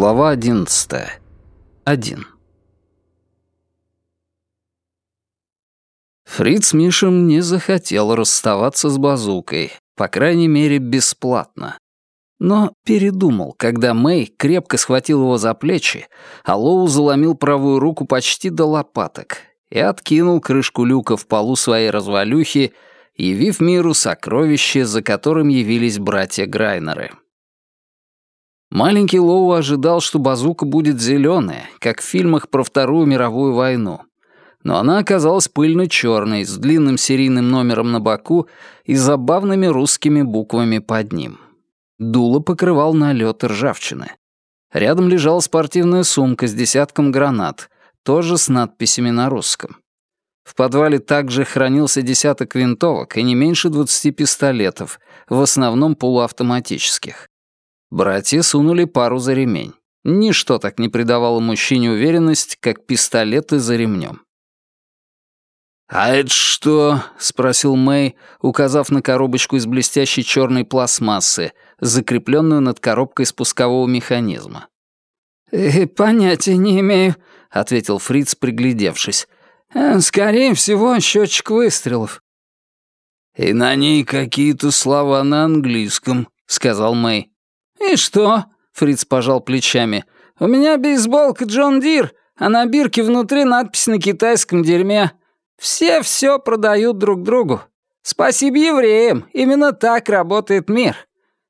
Глава одиннадцатая. Один. Фриц Мишем не захотел расставаться с базукой, по крайней мере, бесплатно. Но передумал, когда Мэй крепко схватил его за плечи, а Лоу заломил правую руку почти до лопаток и откинул крышку люка в полу своей развалюхи, явив миру сокровище, за которым явились братья Грайнеры. Маленький Лоу ожидал, что базука будет зеленая, как в фильмах про Вторую мировую войну. Но она оказалась пыльно-черной, с длинным серийным номером на боку и забавными русскими буквами под ним. Дуло покрывал налет ржавчины. Рядом лежала спортивная сумка с десятком гранат, тоже с надписями на русском. В подвале также хранился десяток винтовок и не меньше двадцати пистолетов, в основном полуавтоматических. Братья сунули пару за ремень. Ничто так не придавало мужчине уверенность, как пистолеты за ремнем. «А это что?» — спросил Мэй, указав на коробочку из блестящей черной пластмассы, закрепленную над коробкой спускового механизма. «Э, «Понятия не имею», — ответил Фриц, приглядевшись. «Э, «Скорее всего, счетчик выстрелов». «И на ней какие-то слова на английском», — сказал Мэй. «И что?» — Фриц пожал плечами. «У меня бейсболка Джон Дир, а на бирке внутри надпись на китайском дерьме. Все все продают друг другу. Спасибо евреям, именно так работает мир.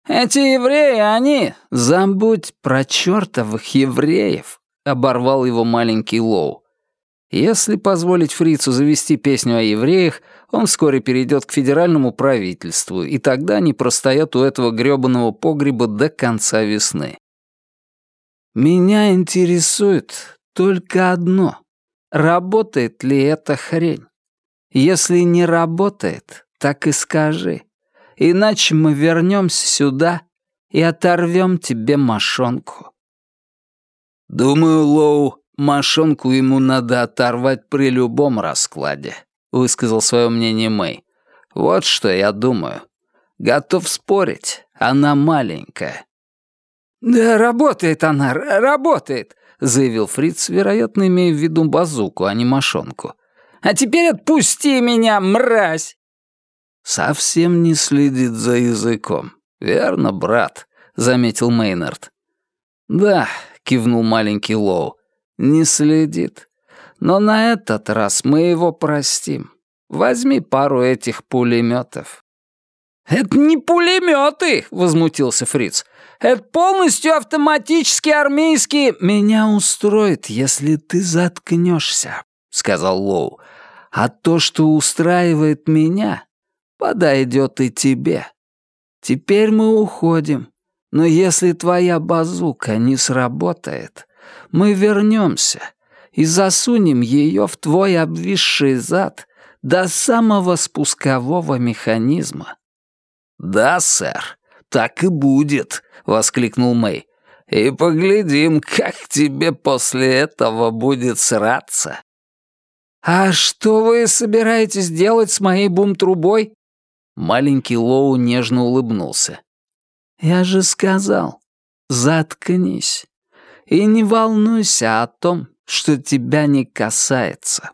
Эти евреи, они...» «Забудь про чертовых евреев», — оборвал его маленький Лоу. Если позволить Фрицу завести песню о евреях, он вскоре перейдет к федеральному правительству, и тогда они простоят у этого грёбаного погреба до конца весны. Меня интересует только одно. Работает ли эта хрень? Если не работает, так и скажи. Иначе мы вернемся сюда и оторвем тебе мошонку. Думаю, Лоу, мошонку ему надо оторвать при любом раскладе. — высказал свое мнение Мэй. «Вот что я думаю. Готов спорить, она маленькая». «Да работает она, работает», — заявил Фриц, вероятно, имея в виду базуку, а не мошонку. «А теперь отпусти меня, мразь!» «Совсем не следит за языком. Верно, брат», — заметил Мейнард. «Да», — кивнул маленький Лоу, — «не следит. Но на этот раз мы его простим. Возьми пару этих пулеметов. «Это не пулеметы!» — возмутился Фриц. «Это полностью автоматические армейские...» «Меня устроит, если ты заткнешься», — сказал Лоу. «А то, что устраивает меня, подойдет и тебе. Теперь мы уходим. Но если твоя базука не сработает, мы вернемся и засунем ее в твой обвисший зад до самого спускового механизма». «Да, сэр, так и будет», — воскликнул Мэй. «И поглядим, как тебе после этого будет сраться». «А что вы собираетесь делать с моей бум-трубой?» Маленький Лоу нежно улыбнулся. «Я же сказал, заткнись и не волнуйся о том, что тебя не касается.